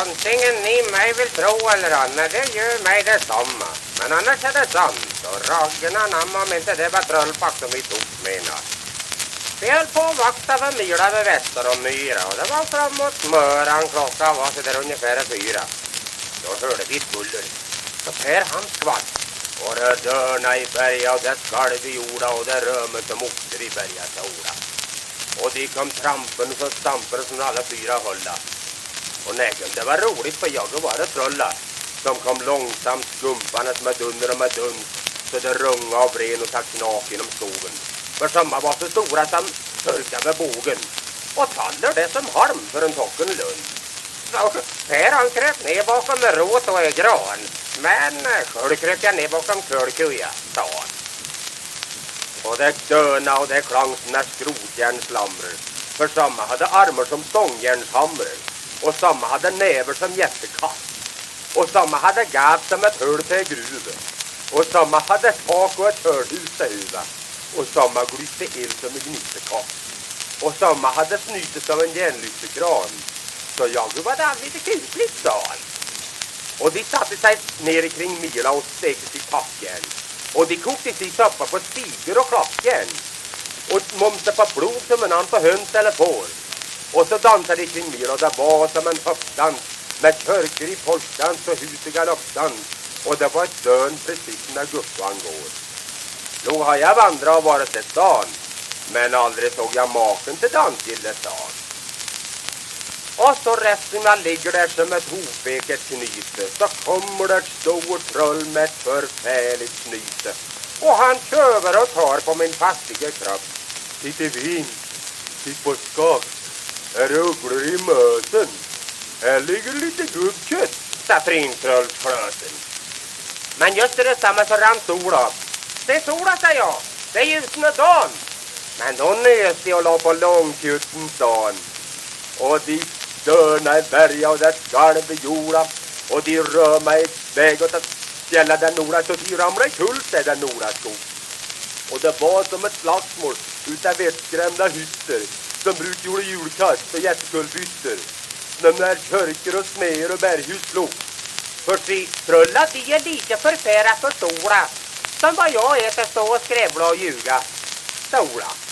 antingen ni mig vill tro eller annat, det gör mig detsamma. Men annars är det sant och raggen anamma om inte det var trollpack som vi tog menar. Vi höll på att vakta för myra vid Väster och Myra och det var framåt Möran klockan var så där ungefär fyra. Då hörde vi ett buller. Så Per han skvatt. Och det dörna i berga och det skalv i jorda och det römmet som oxer i berga sola. Och de kom trampen för stampen som alla fyra hålla. Och näggen, det var roligt för jag var det trolla som kom långsamt skumpandes med dunder och med duns så det runga av ren och tack knak genom skogen. För samma var så stora som turkar med bågen och taller det som harm för en tocken lund. Så Per han kröp ner bakom en råt och en gran men själv kröp jag ner bakom kulkuja, sa han. Och det döna och det klang när skrotjärn slamrar. För samma hade armar som stångjärnshamrar och samma hade näver som jättekast. Och samma hade gap som ett hål till gruv. Och samma hade tak och ett hörhus till huvudet. Och samma glyste el som en gnistekast. Och samma hade snytet av en järnlysekran. Så jag var där lite kusligt, sa han. Och de satte sig ner kring Mila och stekte sitt tackjärn. Och de kokte sig soppa på stiger och klockjärn. Och momsade på blod som en annan på höns eller får. Och så dansade de kring Mila och det var som en hoppdans med körker i folkdans och hus i galoppdans. Och det var ett dörn precis när guppan går. Nog har jag vandrat och varit ett stan, men aldrig såg jag maken till dansgillestan. Och så resterna ligger där som ett hopeket knyte. Så kommer det ett stort troll med ett förfärligt snyte. Och han köver och tar på min fattiga kropp. Titt i vin, titt på skak. Är det ugglor i mösen? Här ligger lite gubbkött, sa prinstrollsklöten. Men just detsamma så rann sola. Det sola, sa jag. Det är ljusna dagen. Men då nöste jag och la på långkuttens dan. Och de störna i berga och där skalv i jorda och de rör mig väg åt att fjälla där norda så de ramlar i kulse där norda skog. Och det var som ett slagsmål utav vettskrämda hytter som brukar gjorde julkast och jättekulbytter. När körker och smer och berghus slog. För se, trulla de är lite förfärat för stora. Som vad jag är att stå och skrävla och ljuga. Stora.